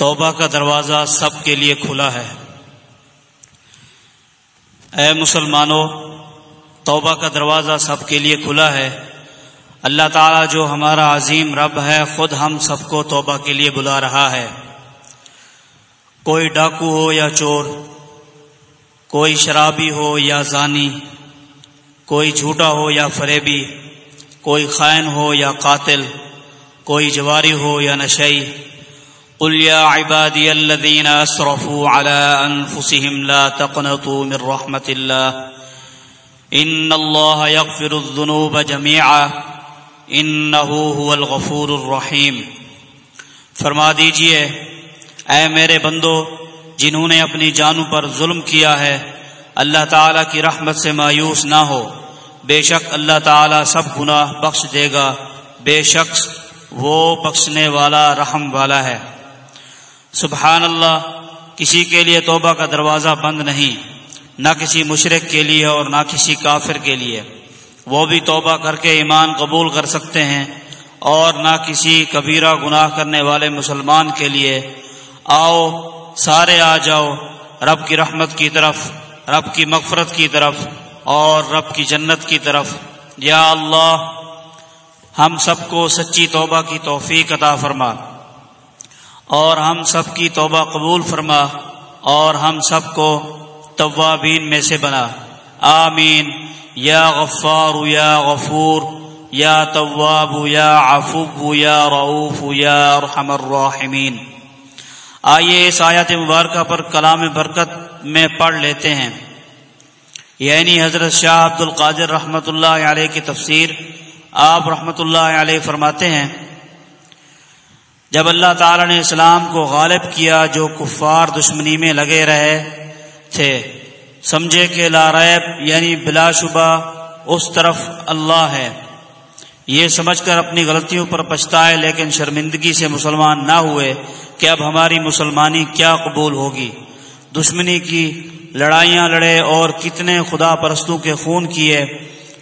توبہ کا دروازہ سب کے لیے کھلا ہے۔ اے مسلمانوں، توبہ کا دروازہ سب کے لیے کھلا ہے۔ اللہ تعالیٰ جو ہمارا عظیم رب ہے، خود ہم سب کو توبہ کے لیے بلا رہا ہے۔ کوئی ڈاکو ہو یا چور، کوئی شرابی ہو یا زانی، کوئی جھوٹا ہو یا فریبی، کوئی خائن ہو یا قاتل، کوئی جواری ہو یا نشئی قل يا عبادي الذين اسرفوا على انفسهم لا تقنطوا من رحمه الله. ان الله يغفر الذنوب جميعا. انه هو الغفور الرحيم. فرما دیجیے، اے میرے بندو، جنہوں نے اپنی جانوں پر ظلم کیا ہے، اللہ تعالی کی رحمت سے مایوس نہ ہو۔ بے شک اللہ تعالی سب گناہ بخش دے گا۔ بے شک وہ بخشنے والا، رحم والا ہے۔ سبحان اللہ، کسی کے لیے توبہ کا دروازہ بند نہیں، نہ کسی مشرق کے لیے اور نہ کسی کافر کے لیے۔ وہ بھی توبہ کر کے ایمان قبول کر سکتے ہیں اور نہ کسی کبیرہ گناہ کرنے والے مسلمان کے لیے۔ آؤ، سارے آ جاؤ، رب کی رحمت کی طرف، رب کی مغفرت کی طرف اور رب کی جنت کی طرف۔ یا اللہ، ہم سب کو سچی توبہ کی توفیق عطا فرما۔ اور ہم سب کی توبہ قبول فرما اور ہم سب کو توابین میں سے بنا۔ آمین۔ یا غفار، یا غفور، یا طواب یا عفو، یا رعوف یا رحم الراحمین۔ آئیے اس آیات مبارکہ پر کلام برکت میں پڑھ لیتے ہیں۔ یعنی حضرت شاہ عبد القادر رحمۃ اللہ علیہ کی تفسیر۔ آپ رحمۃ اللہ علیہ فرماتے ہیں جب اللہ تعالی نے اسلام کو غالب کیا جو کفار دشمنی میں لگے رہے تھے، سمجھے کہ لا ریب یعنی بلا شبہ اس طرف اللہ ہے۔ یہ سمجھ کر اپنی غلطیوں پر پچھتائے، لیکن شرمندگی سے مسلمان نہ ہوئے کہ اب ہماری مسلمانی کیا قبول ہوگی۔ دشمنی کی لڑائیاں لڑے اور کتنے خدا پرستوں کے خون کیے۔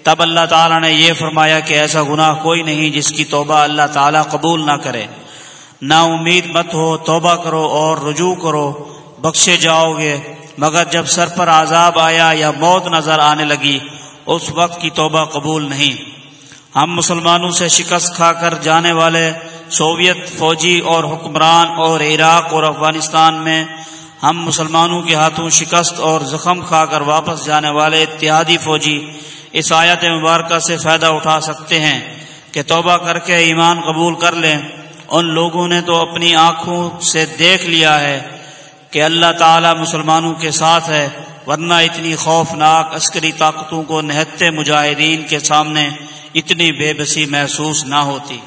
تب اللہ تعالیٰ نے یہ فرمایا کہ ایسا گناہ کوئی نہیں جس کی توبہ اللہ تعالیٰ قبول نہ کرے۔ نا امید مت ہو، توبہ کرو اور رجوع کرو، بخشے جاؤ گے۔ مگر جب سر پر عذاب آیا یا موت نظر آنے لگی، اس وقت کی توبہ قبول نہیں۔ ہم مسلمانوں سے شکست کھا کر جانے والے سوویت، فوجی اور حکمران اور عراق اور افغانستان میں ہم مسلمانوں کے ہاتھوں شکست اور زخم کھا کر واپس جانے والے اتحادی فوجی اس آیت مبارکہ سے فائدہ اٹھا سکتے ہیں کہ توبہ کر کے ایمان قبول کر لیں۔ ان لوگوں نے تو اپنی آنکھوں سے دیکھ لیا ہے کہ اللہ تعالی مسلمانوں کے ساتھ ہے، ورنہ اتنی خوفناک عسکری طاقتوں کو نہتے مجاہدین کے سامنے اتنی بے بسی محسوس نہ ہوتی۔